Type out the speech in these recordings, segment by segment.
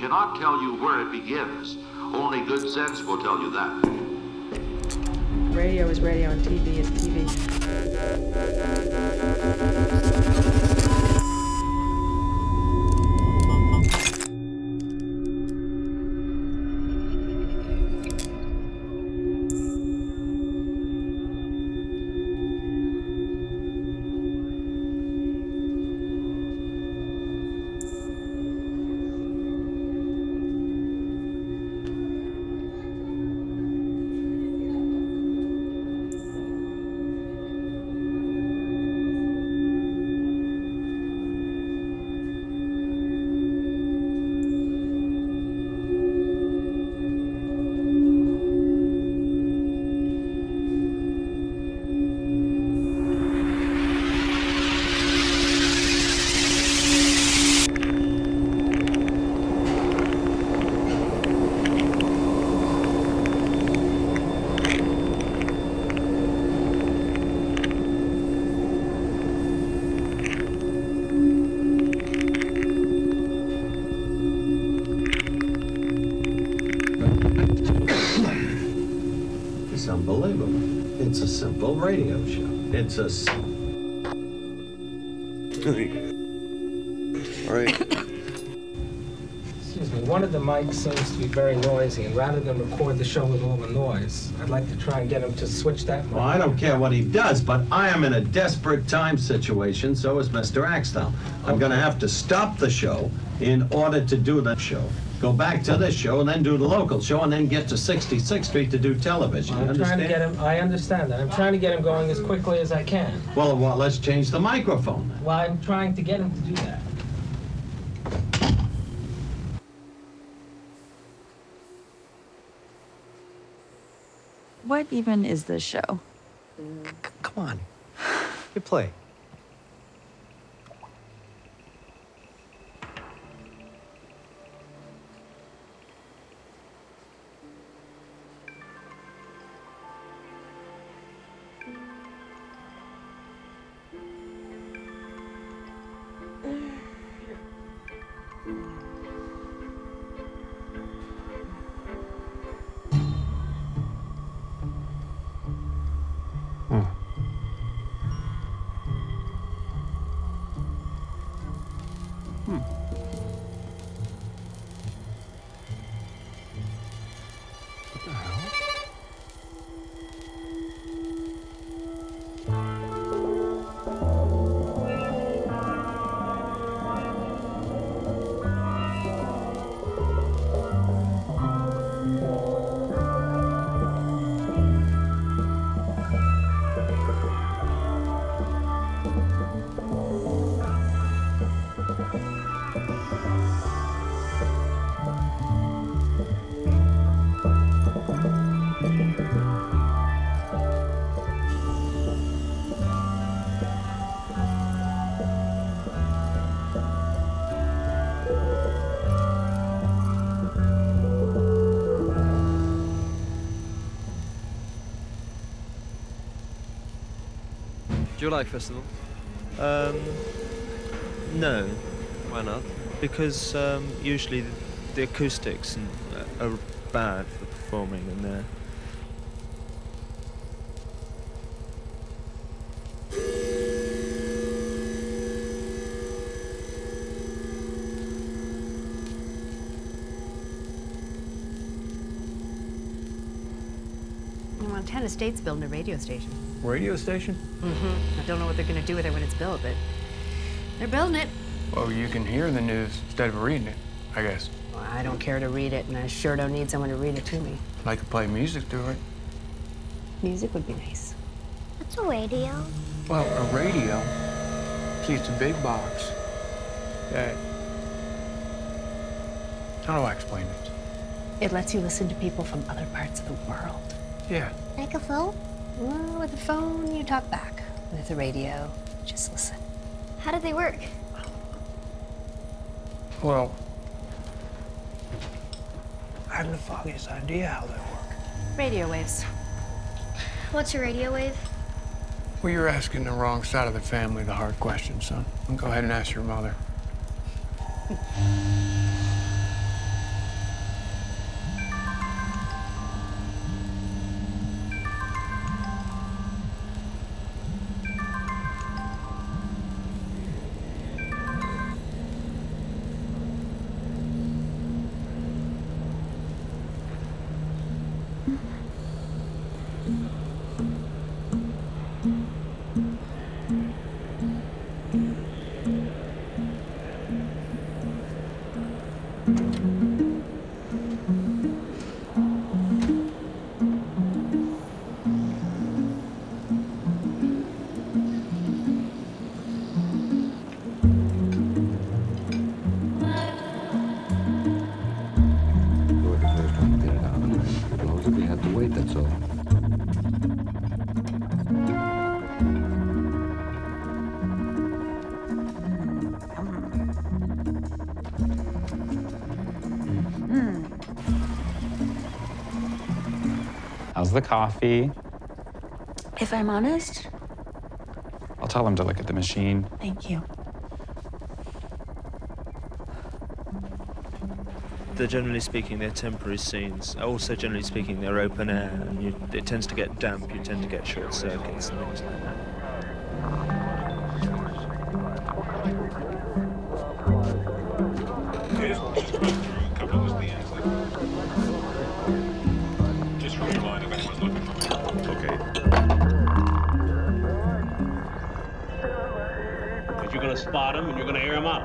Cannot tell you where it begins. Only good sense will tell you that. Radio is radio and TV is TV. Radio show. It's a. s- All right. Excuse me, one of the mics seems to be very noisy, and rather than record the show with all the noise, I'd like to try and get him to switch that mic. Well, I don't care what he does, but I am in a desperate time situation, so is Mr. Axtell. I'm going to have to stop the show in order to do the show. Go back to this show and then do the local show and then get to 66th Street to do television. You I'm trying to understand? get him, I understand that. I'm trying to get him going as quickly as I can. Well, well, let's change the microphone then. Well, I'm trying to get him to do that. What even is this show? Come on. You play. Like festival? Um, no. Why not? Because um, usually the, the acoustics and, uh, are bad for performing in there. Montana State's building a radio station. Radio station? Mm-hmm. I don't know what they're going to do with it when it's built, but they're building it. Well, you can hear the news instead of reading it, I guess. Well, I don't care to read it, and I sure don't need someone to read it to me. I could play music through it. Music would be nice. What's a radio? Well, a radio. See, it's a big box that. How do I explain it? It lets you listen to people from other parts of the world. Yeah. Like a phone? Well, with a phone, you talk back. With a radio, just listen. How do they work? Well, I haven't the foggiest idea how they work. Radio waves. What's a radio wave? Well, you're asking the wrong side of the family the hard question, son. Go ahead and ask your mother. It, that's all. Hmm. How's the coffee? If I'm honest, I'll tell them to look at the machine. thank you. They're generally speaking, they're temporary scenes. Also, generally speaking, they're open air, and you, it tends to get damp. You tend to get short circuits and things like that. Okay. Because you're going to spot them and you're going to air them out.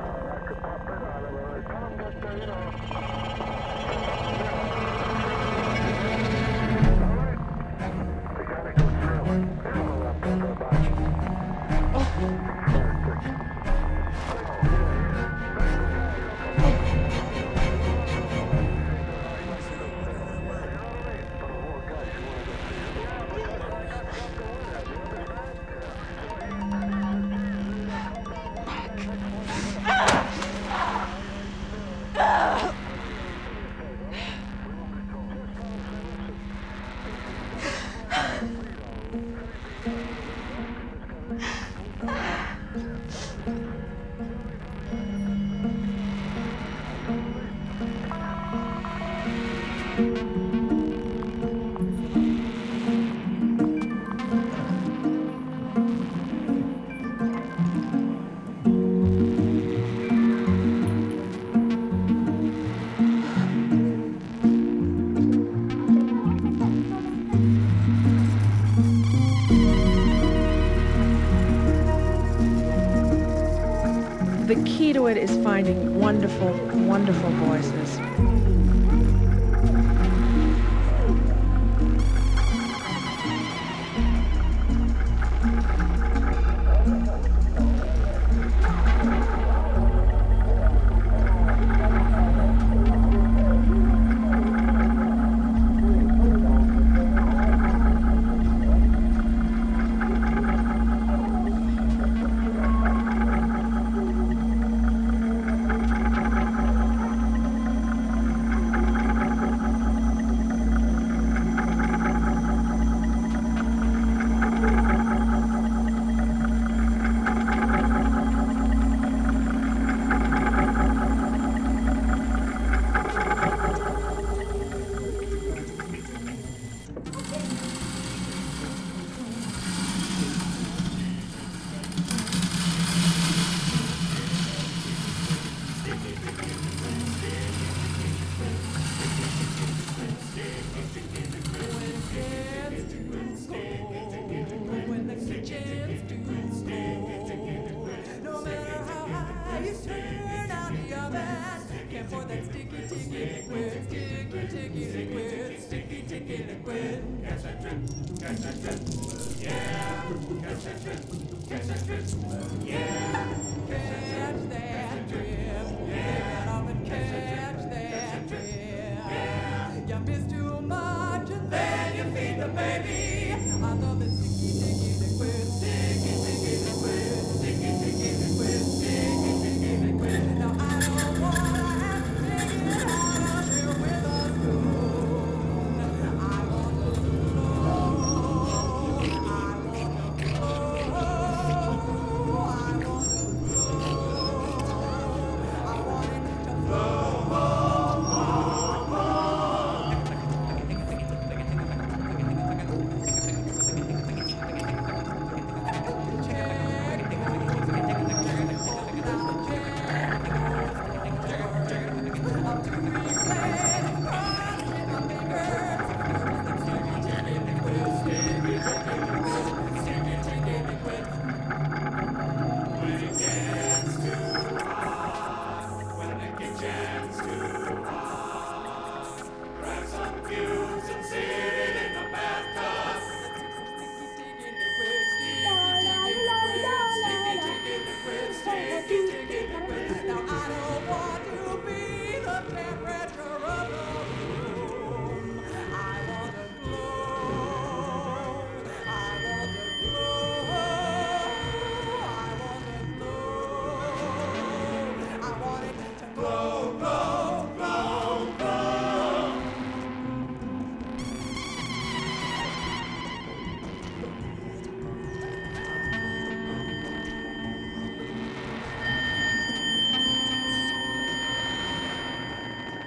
Is finding wonderful, wonderful voices. I love it.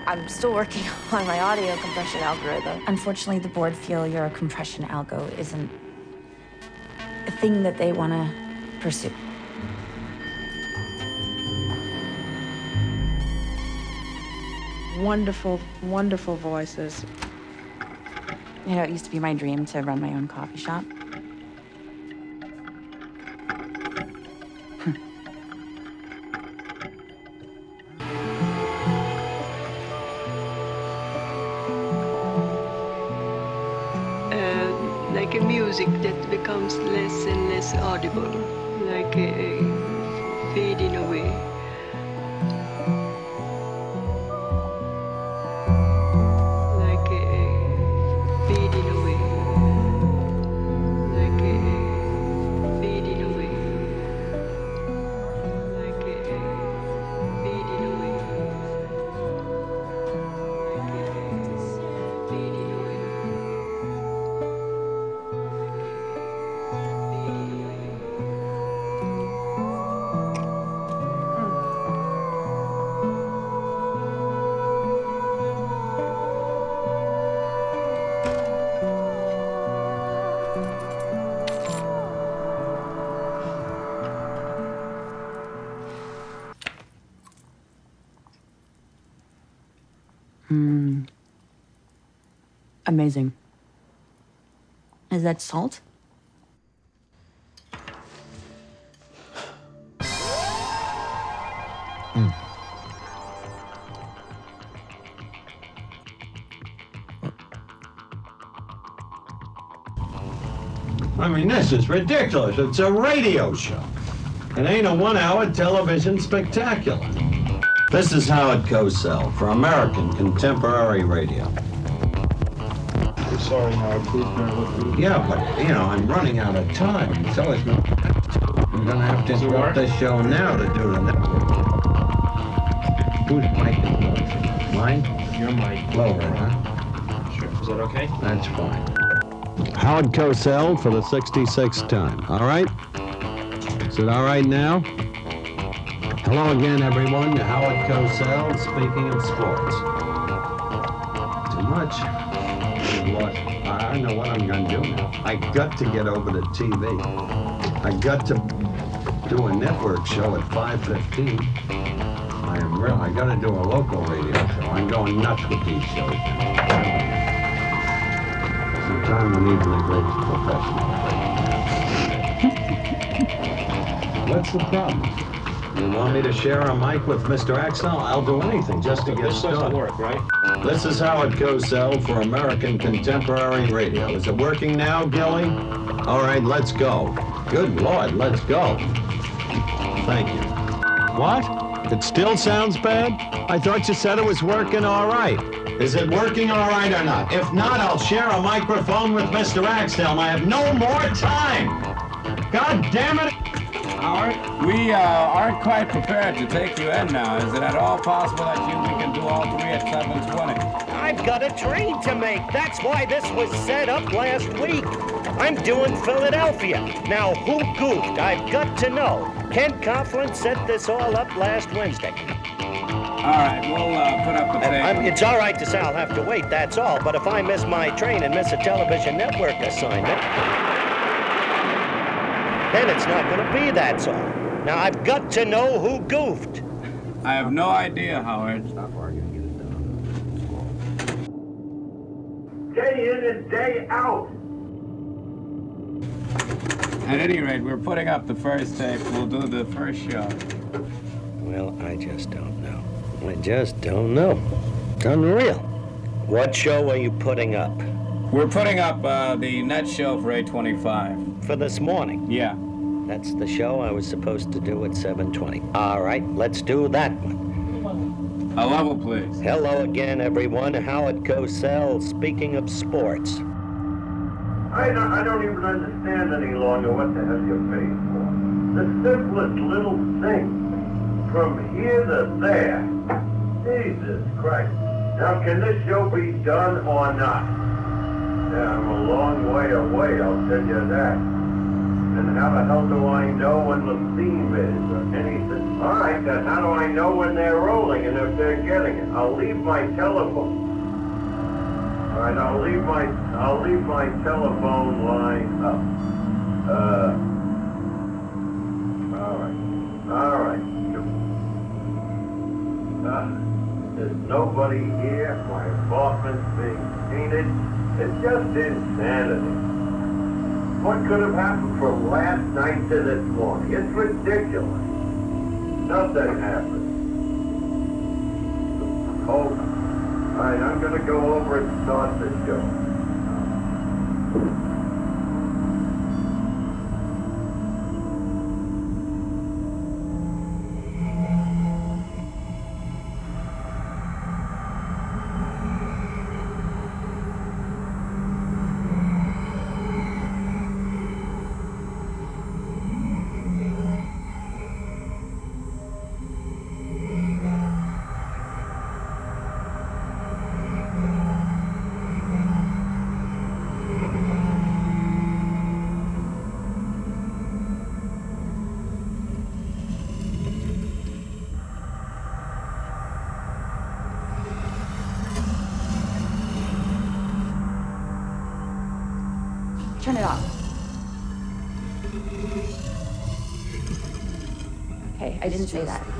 I'm still working on my audio compression algorithm. Unfortunately, the board feel your compression algo isn't a thing that they want to pursue. Wonderful, wonderful voices. You know, it used to be my dream to run my own coffee shop. Amazing. Is that salt? Hmm. I mean, this is ridiculous. It's a radio show. It ain't a one-hour television spectacular. This is Howard Cosell for American Contemporary Radio. Sorry, Howard. Please bear with me. Yeah, but, you know, I'm running out of time. So it's not... I'm gonna have to Does it interrupt this show now to do the network. Whose mic is going? Mine? Your mic. Lower, huh? Sure. Is that okay? That's fine. Howard Cosell for the 66th time. All right? Is it all right now? Hello again, everyone. Howard Cosell, speaking of sports. Too much. I I know what I'm going to do now. I got to get over to TV. I got to do a network show at 5:15. I am real. I got to do a local radio show. I'm going nuts with these shows. Sometimes we need the greatest professional. What's the problem? You want me to share a mic with Mr. Axel? I'll do anything just to get This doesn't work, right? This is Howard Cosell for American Contemporary Radio. Is it working now, Gilly? All right, let's go. Good Lord, let's go. Thank you. What? It still sounds bad? I thought you said it was working all right. Is it working all right or not? If not, I'll share a microphone with Mr. Axtell. I have no more time. God damn it. Howard, we uh, aren't quite prepared to take you in now. Is it at all possible that you we can do all three at 720? I've got a train to make. That's why this was set up last week. I'm doing Philadelphia. Now, who goofed? I've got to know. Kent Coughlin set this all up last Wednesday. All right, we'll uh, put up the And I'm- it's all right to say I'll have to wait, that's all. But if I miss my train and miss a television network assignment, then it's not going to be that's all. Now, I've got to know who goofed. I have no idea, Howard. Day in and day out. At any rate, we're putting up the first tape. We'll do the first show. Well, I just don't know. I just don't know. It's unreal. What show are you putting up? We're putting up uh, the net show for 825. For this morning? Yeah. That's the show I was supposed to do at 7:20. All right, let's do that one. A level, please. Hello again, everyone. Howard Cosell, speaking of sports. I don't, I don't even understand any longer what the hell you're paying for. The simplest little thing. From here to there. Jesus Christ. Now, can this show be done or not? Yeah, I'm a long way away, I'll tell you that. And how the hell do I know when the theme is or anything? All right, then how do I know when they're rolling and if they're getting it? I'll leave my telephone. All right, I'll leave my I'll leave my telephone line up. Uh. All right. All right. Uh, there's nobody here. My apartment's being painted. It's just insanity. What could have happened from last night to this morning? It's ridiculous. Nothing happened. Oh, all right, I'm gonna go over and start the show. Say that.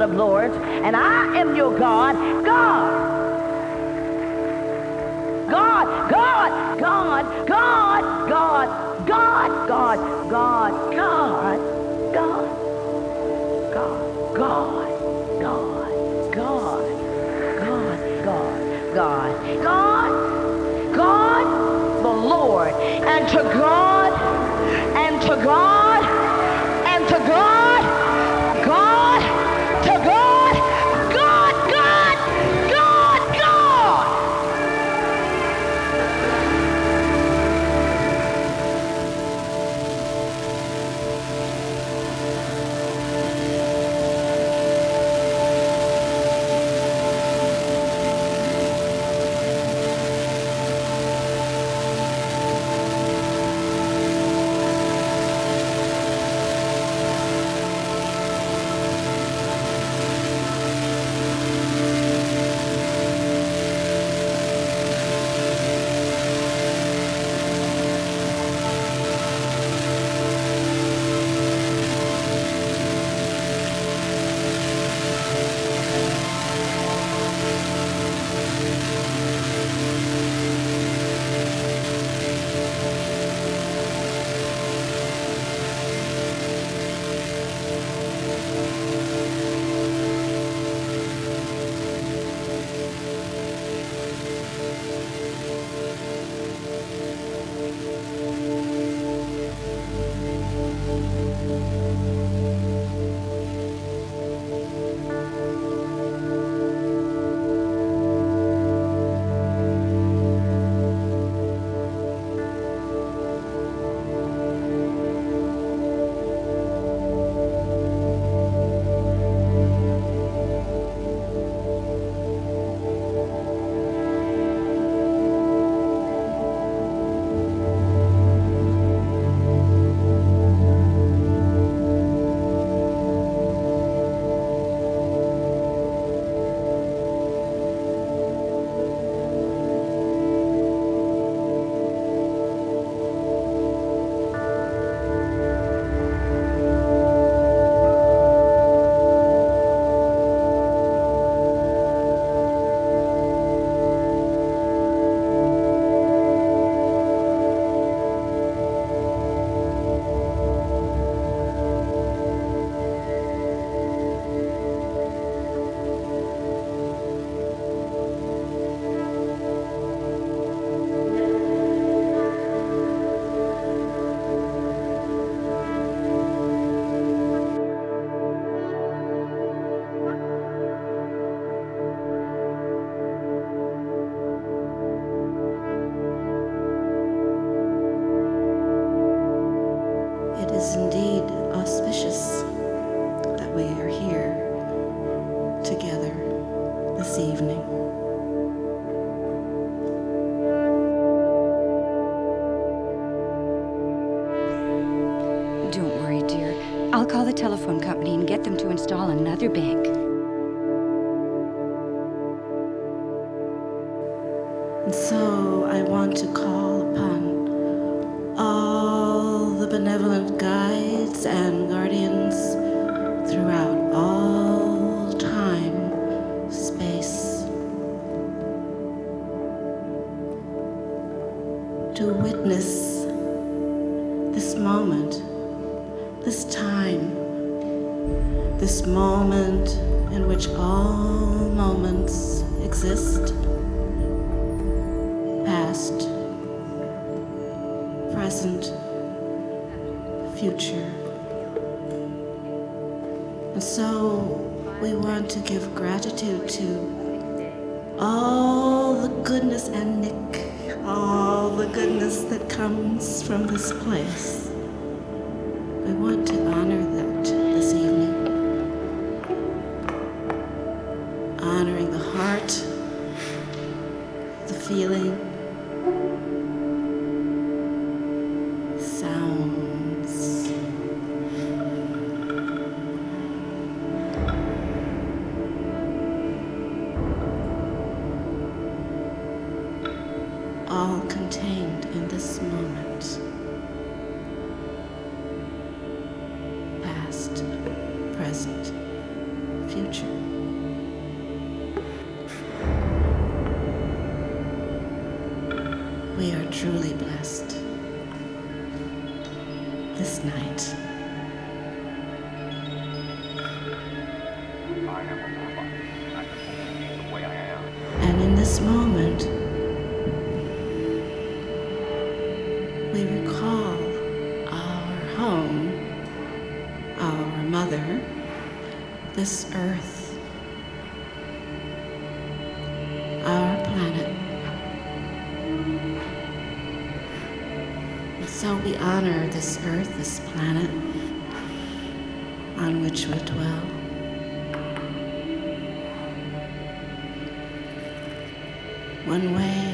Lord of Lords, and I am your God. God comes from this place. We want to honor that this evening. Honoring the heart, the feeling. Honor this earth, this planet on which we dwell. One way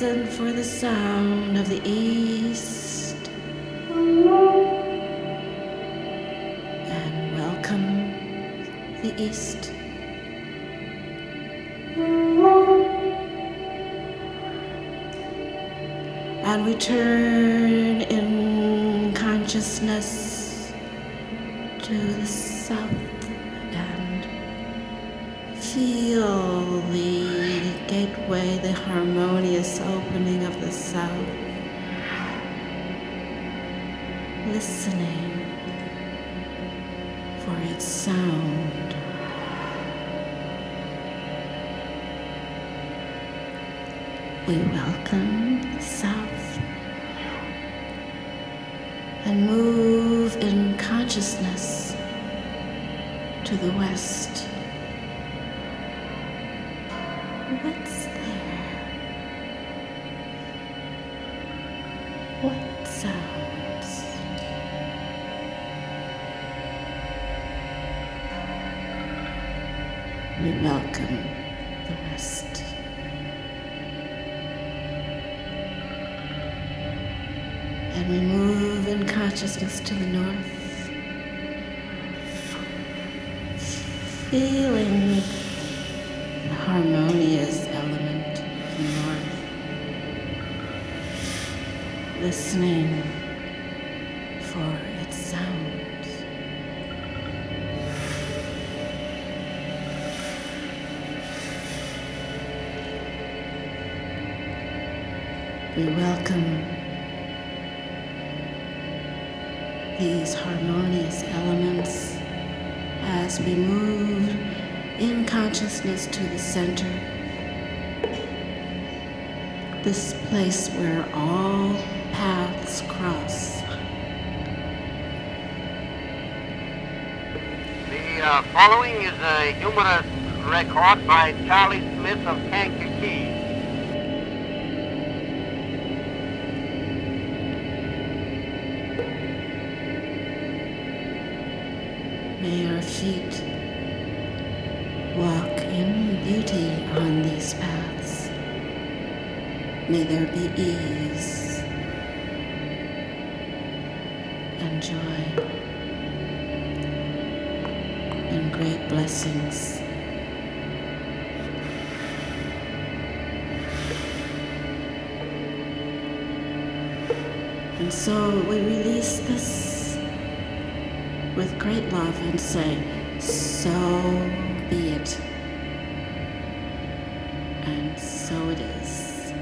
listen for the sound of the east and welcome the east. And we turn in consciousness to the south and feel the gateway, the harmonious south. Listening for its sound. We welcome the south and move in consciousness to the west. We welcome the west. And we move in consciousness to the north. Feeling We welcome these harmonious elements as we move in consciousness to the center. This place where all paths cross. The uh, following is a humorous record by Charlie Smith of Kankakee. And say, So be it. And so it is.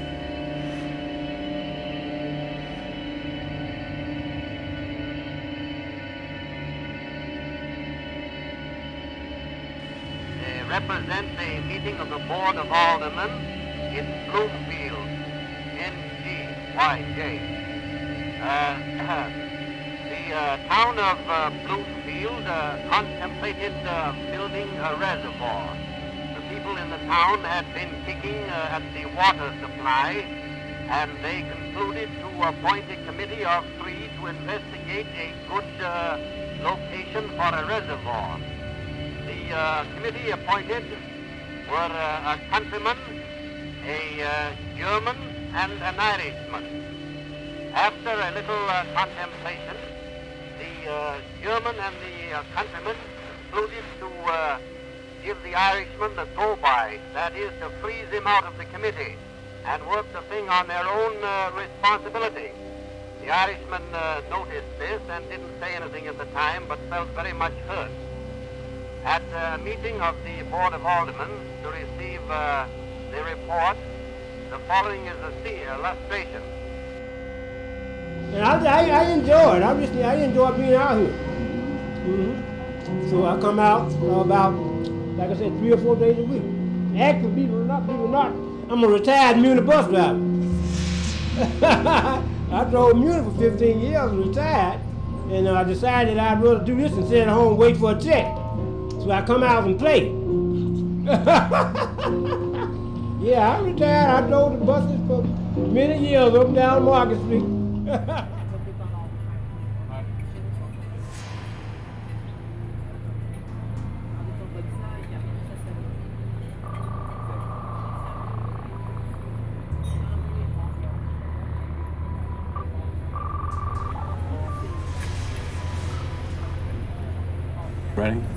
Represent a meeting of the Board of Aldermen in Bloomfield, NGYJ. Uh, the uh, town of uh, Bloomfield uh, contemplated uh, building a reservoir. The people in the town had been kicking uh, at the water supply, and they concluded to appoint a committee of three to investigate a good uh, location for a reservoir. The uh, committee appointed were uh, a countryman, a German, and an Irishman. After a little contemplation, the uh, German and the uh, countrymen concluded to uh, give the Irishman the go-by, that is, to freeze him out of the committee and work the thing on their own responsibility. The Irishman uh, noticed this and didn't say anything at the time, but felt very much hurt. At a meeting of the Board of Aldermen to receive uh, the report, the following is a illustration. And I, I, I enjoy it. I just I enjoy being out here. hmm So I come out about, like I said, three or four days a week. Actually, believe it or not, believe it or not, I'm a retired Muni bus driver. I drove Muni for 15 years, retired, and uh, I decided I'd rather do this than sit at home and wait for a check. So I come out and play. yeah, I retired. I drove the buses for many years up and down Market Street. Ready?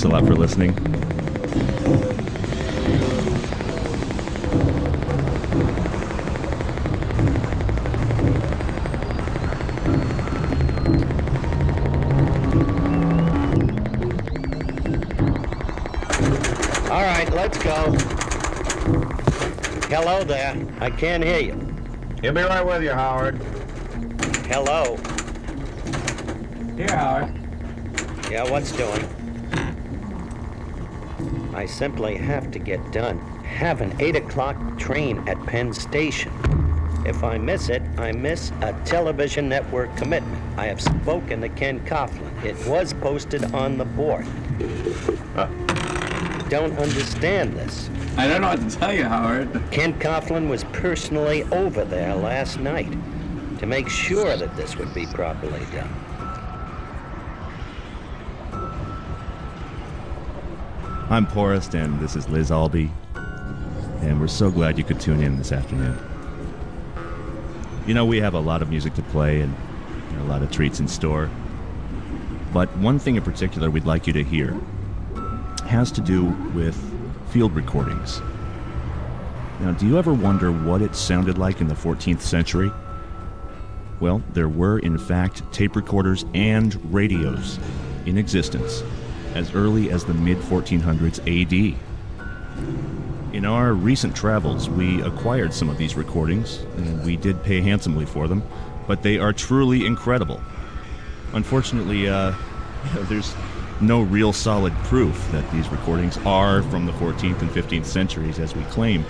Thanks a lot for listening. All right, let's go. Hello there. I can't hear you. He'll be right with you, Howard. Hello. Here, Howard. Yeah, what's doing? I simply have to get done. Have an 8 o'clock train at Penn Station. If I miss it, I miss a television network commitment. I have spoken to Ken Coughlin. It was posted on the board. Don't understand this. I don't know what to tell you, Howard. Ken Coughlin was personally over there last night to make sure that this would be properly done. I'm Porist, and this is Liz Albee, and we're so glad you could tune in this afternoon. You know, we have a lot of music to play and a lot of treats in store, but one thing in particular we'd like you to hear has to do with field recordings. Now, do you ever wonder what it sounded like in the 14th century? Well, there were, in fact, tape recorders and radios in existence as early as the mid 1400s AD. In our recent travels, we acquired some of these recordings, and we did pay handsomely for them, but they are truly incredible. Unfortunately, uh, there's no real solid proof that these recordings are from the 14th and 15th centuries as we claim,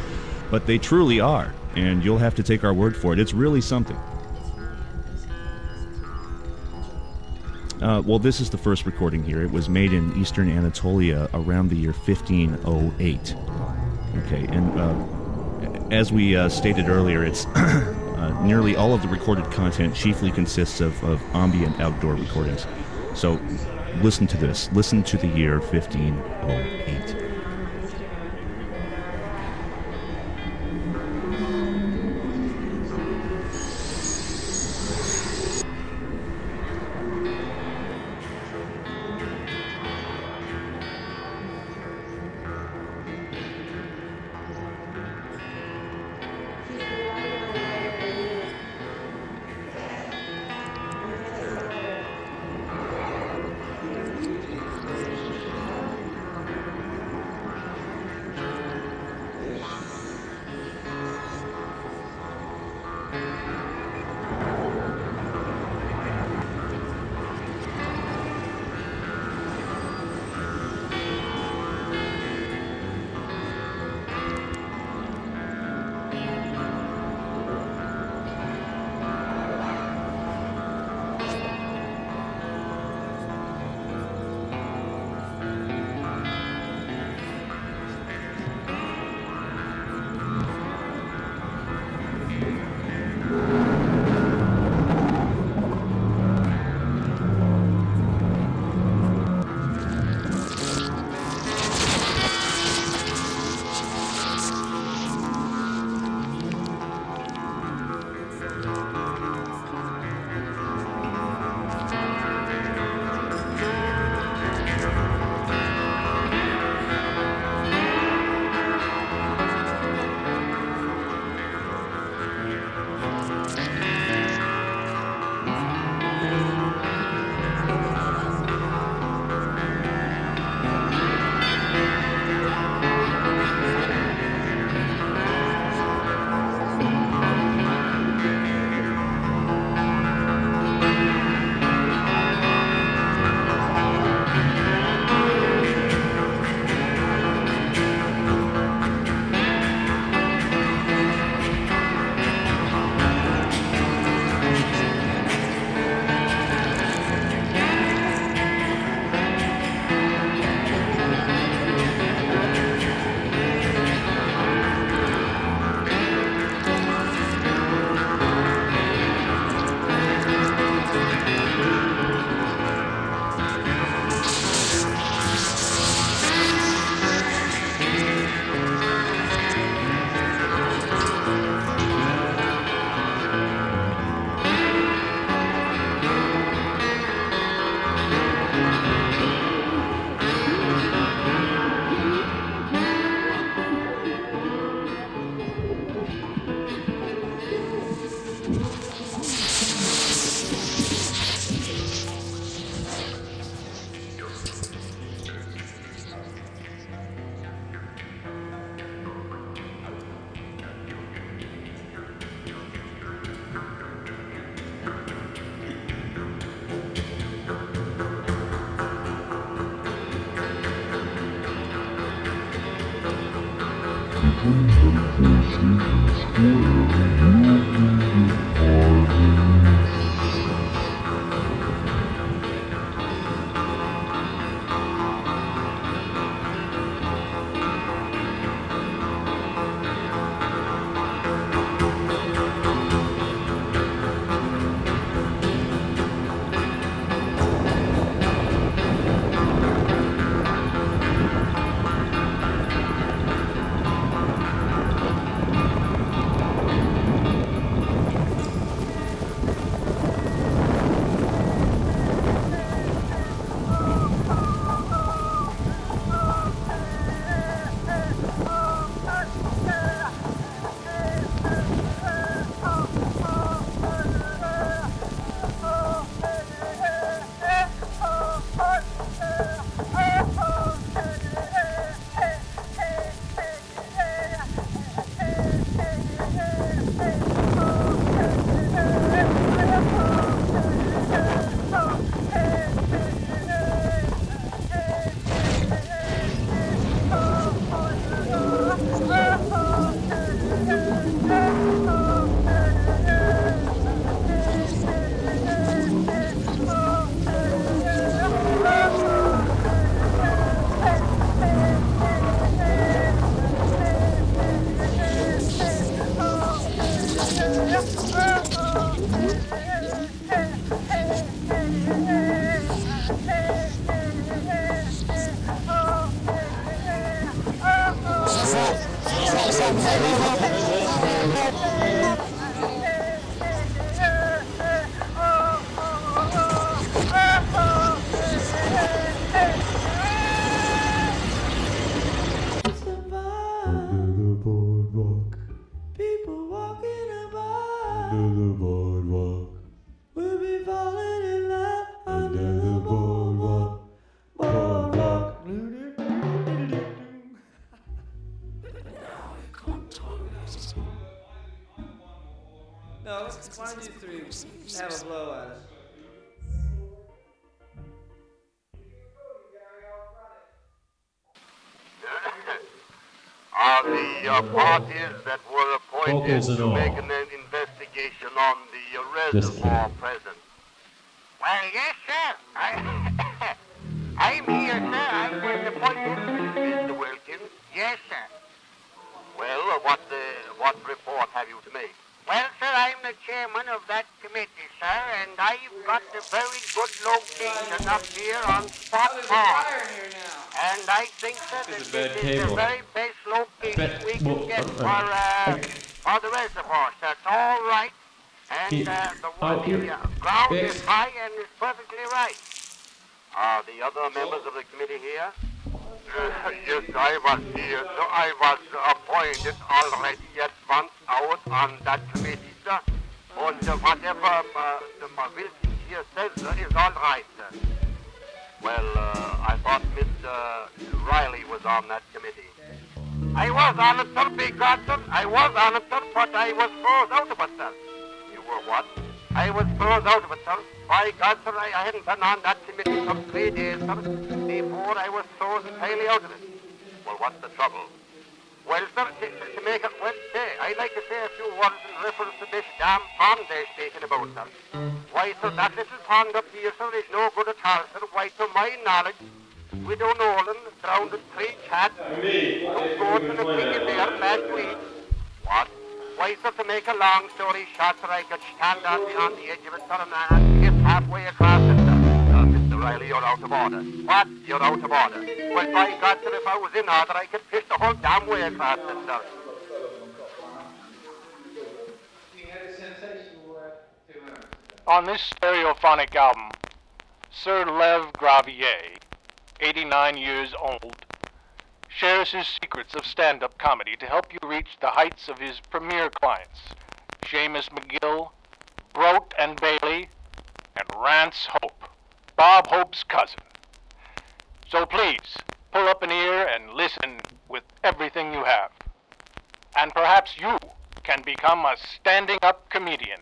but they truly are, and you'll have to take our word for it. It's really something. Uh, well, this is the first recording here. It was made in eastern Anatolia around the year 1508. Okay, and uh, as we uh, stated earlier, it's Uh, nearly all of the recorded content chiefly consists of, of ambient outdoor recordings. So listen to this. Listen to the year 1508. Why'd you three have a blow at it? Are the uh, parties that were appointed Vocals and to all. make an investigation on the uh, Just reservoir I think, that This is this a bad is the very best location Bet- we can well, get uh, for, uh, uh, for the reservoir, That's all right. And uh, the oh, here- ground Yes. is high and is perfectly right. Are the other members of the committee here? yes, I was here. So I was appointed already at once out on that committee, sir. And uh, whatever uh, the uh, Wilkins here says uh, is all right, sir. Well, uh, I thought Mr. Riley was on that committee. I was on it, sir, big God, sir. I was on it, sir, but I was froze out of it, sir. You were what? I was froze out of it, sir. By God, sir, I, I hadn't been on that committee for three days, sir, before I was froze entirely out of it. Well, what's the trouble? Well, sir, to, to make it well, say, I'd like to say a few words in reference to this damn pond they're speaking about, sir. Why, sir, that little pond up here, sir, is no good at all, sir. Why, to my knowledge, Widow Nolan drowned three cats, two goats and a pig in there last week. What? Why, sir, to make a long story short, sir, I could stand on the, on the edge of it, sir, and, skip halfway across it. Riley, you're out of order. What? You're out of order. Well, by God, sir, if I was in order, I could fish the whole damn way it, sir. On this stereophonic album, Sir Lev Gravier, 89 years old, shares his secrets of stand up comedy to help you reach the heights of his premier clients Seamus McGill, Brote and Bailey, and Rance Hope, Bob Hope's cousin. So please, pull up an ear and listen with everything you have. And perhaps you can become a standing up comedian.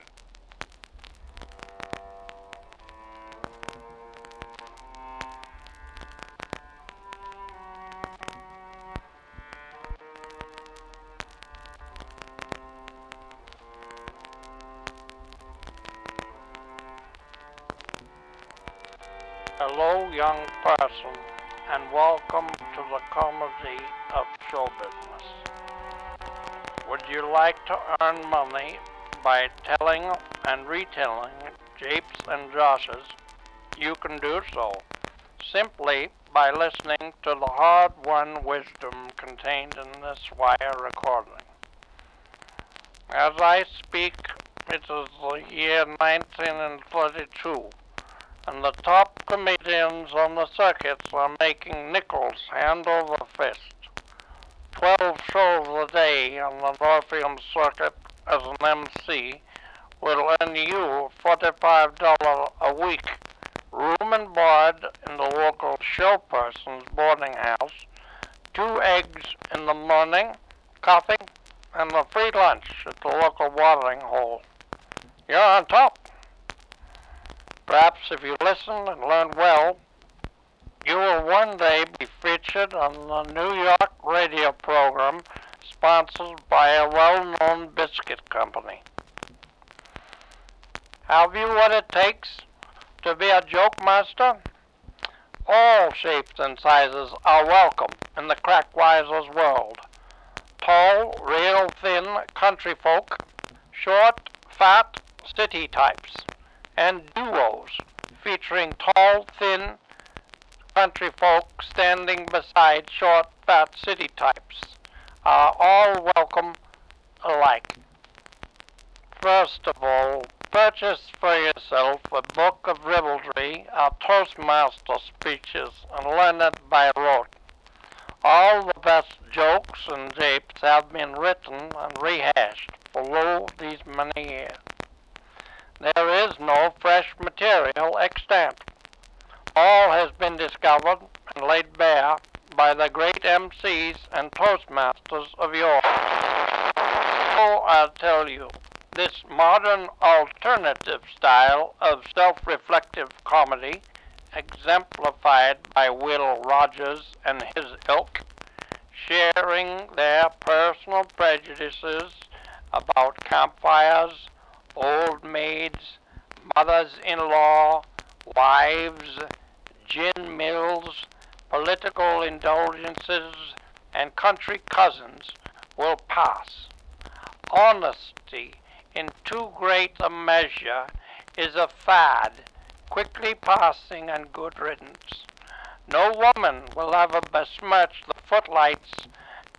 Hello, young person, and welcome to the comedy of show business. Would you like to earn money by telling and retelling Japes and Joshes? You can do so simply by listening to the hard won wisdom contained in this wire recording. As I speak, it is the year 1932 and the top comedians on the circuits are making nickels hand over fist. Twelve shows a day on the Orpheum circuit as an MC will earn you $45 a week, room and board in the local show person's boarding house, two eggs in the morning, coffee, and a free lunch at the local watering hole. You're on top. Perhaps if you listen and learn well, you will one day be featured on the New York radio program sponsored by a well-known biscuit company. Have you what it takes to be a joke master? All shapes and sizes are welcome in the Crackwiser's world. Tall, real thin country folk, short, fat city types, and duos featuring tall, thin country folk standing beside short, fat city types are all welcome alike. First of all, purchase for yourself a book of ribaldry, our Toastmaster speeches, and learn it by rote. All the best jokes and japes have been written and rehashed for lo these many years. There is no fresh material extant. All has been discovered and laid bare by the great MCs and Toastmasters of yore. So I'll tell you, This modern alternative style of self reflective comedy, exemplified by Will Rogers and his ilk, sharing their personal prejudices about campfires, old maids, mothers in law, wives, gin mills, political indulgences, and country cousins will pass. Honesty, in too great a measure, is a fad, quickly passing and good riddance. No woman will ever besmirch the footlights,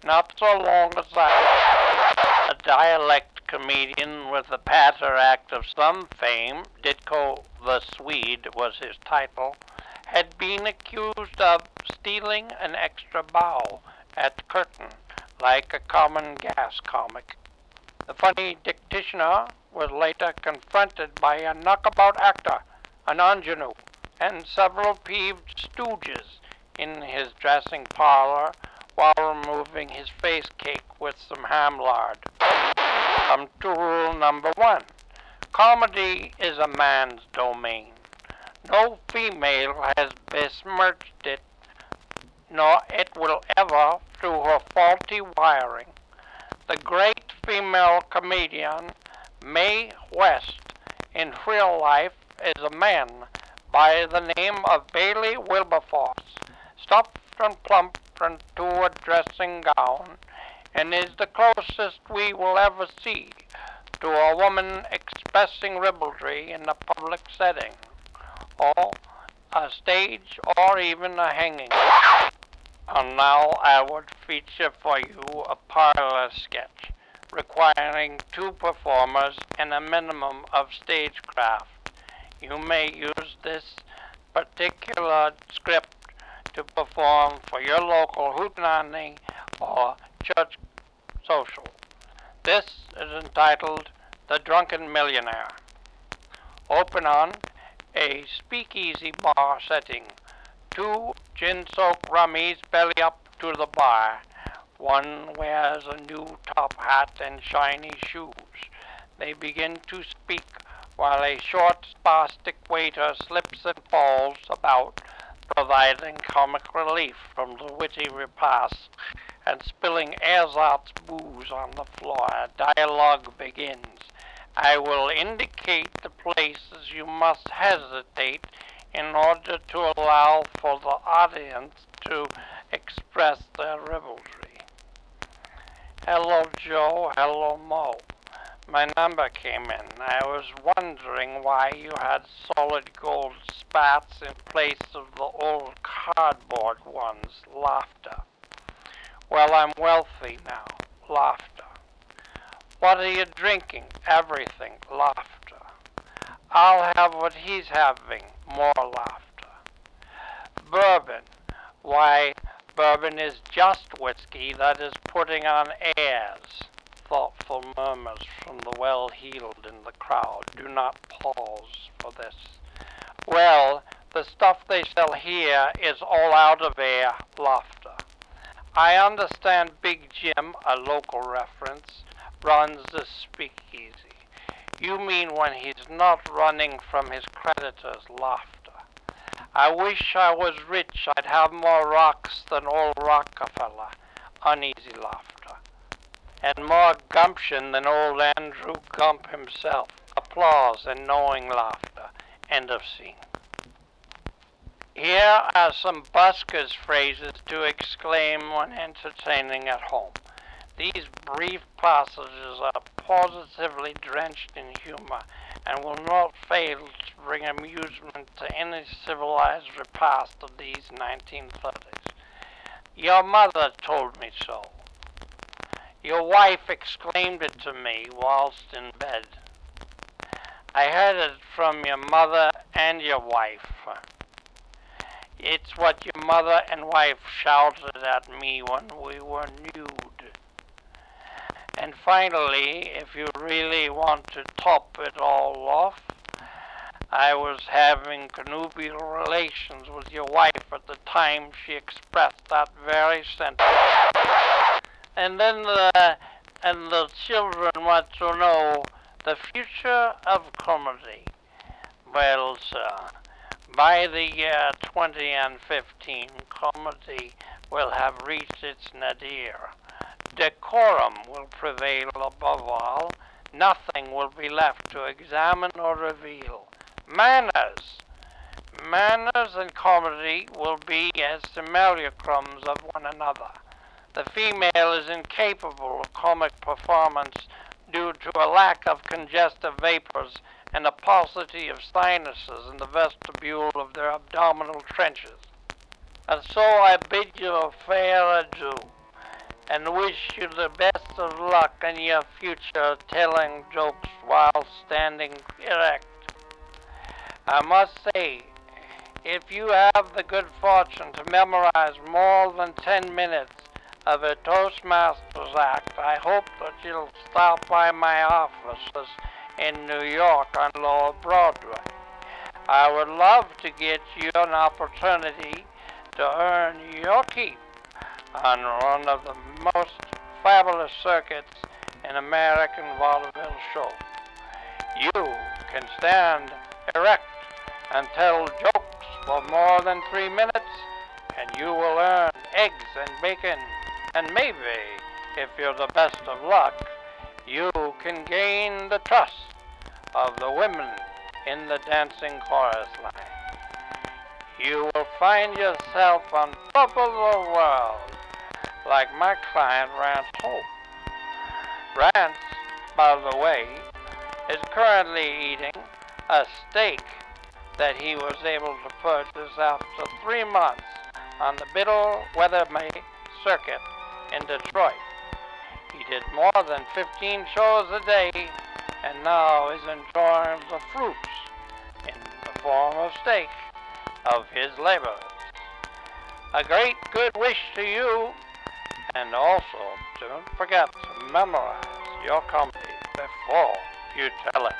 not so long as I. A dialect comedian with the patter act of some fame, Ditko the Swede was his title, had been accused of stealing an extra bow at curtain, like a common gas comic. The funny dictioner was later confronted by a knockabout actor, an ingenue, and several peeved stooges in his dressing parlor while removing his face cake with some ham lard. Come to rule number one. Comedy is a man's domain. No female has besmirched it, nor it will ever through her faulty wiring. The great female comedian, Mae West, in real life is a man by the name of Bailey Wilberforce, stuffed and plump into a dressing gown, and is the closest we will ever see to a woman expressing ribaldry in a public setting, or a stage, or even a hanging. And now I would feature for you a parlor sketch requiring two performers and a minimum of stagecraft. You may use this particular script to perform for your local hootenanny or church social. This is entitled The Drunken Millionaire. Open on a speakeasy bar setting. Two gin soaked rummies belly up to the bar. One wears a new top hat and shiny shoes. They begin to speak while a short, spastic waiter slips and falls about, providing comic relief from the witty repast and spilling ersatz booze on the floor. Dialogue begins. I will indicate the places you must hesitate in order to allow for the audience to express their ribaldry. Hello, Joe. Hello, Mo. My number came in. I was wondering why you had solid gold spats in place of the old cardboard ones. Laughter. Well, I'm wealthy now. Laughter. What are you drinking? Everything. Laughter. I'll have what he's having. More laughter. Bourbon. Why, bourbon is just whiskey that is putting on airs. Thoughtful murmurs from the well heeled in the crowd. Do not pause for this. Well, the stuff they sell here is all out of air. Laughter. I understand Big Jim, a local reference, runs the speakeasy. You mean when he's not running from his creditors' laughter. I wish I was rich, I'd have more rocks than old Rockefeller. Uneasy laughter. And more gumption than old Andrew Gump himself. Applause and knowing laughter. End of scene. Here are some buskers' phrases to exclaim when entertaining at home. These brief passages are positively drenched in humor and will not fail to bring amusement to any civilized repast of these 1930s. Your mother told me so. Your wife exclaimed it to me whilst in bed. I heard it from your mother and your wife. It's what your mother and wife shouted at me when we were nude. And finally, if you really want to top it all off, I was having connubial relations with your wife at the time she expressed that very sentence. And then the and the children want to know The future of comedy. Well, sir, by the year 2015, comedy will have reached its nadir. Decorum will prevail above all. Nothing will be left to examine or reveal. Manners. Manners and comedy will be as simulacrums of one another. The female is incapable of comic performance due to a lack of congestive vapors and a paucity of sinuses in the vestibule of their abdominal trenches. And so I bid you a fair adieu and wish you the best of luck in your future telling jokes while standing erect. I must say, if you have the good fortune to memorize more than 10 minutes of a Toastmasters Act, I hope that you'll stop by my offices in New York on Lower Broadway. I would love to get you an opportunity to earn your keep on one of the most fabulous circuits in American vaudeville show. You can stand erect and tell jokes for more than three minutes, and you will earn eggs and bacon, and maybe, if you're the best of luck, you can gain the trust of the women in the dancing chorus line. You will find yourself on top of the world, like my client Rance Hope. Rance, by the way, is currently eating a steak that he was able to purchase after three months on the Biddle Weatherby circuit in Detroit. He did more than 15 shows a day and now is enjoying the fruits in the form of steak of his labors. A great good wish to you, and also don't forget to memorize your comedy before you tell it.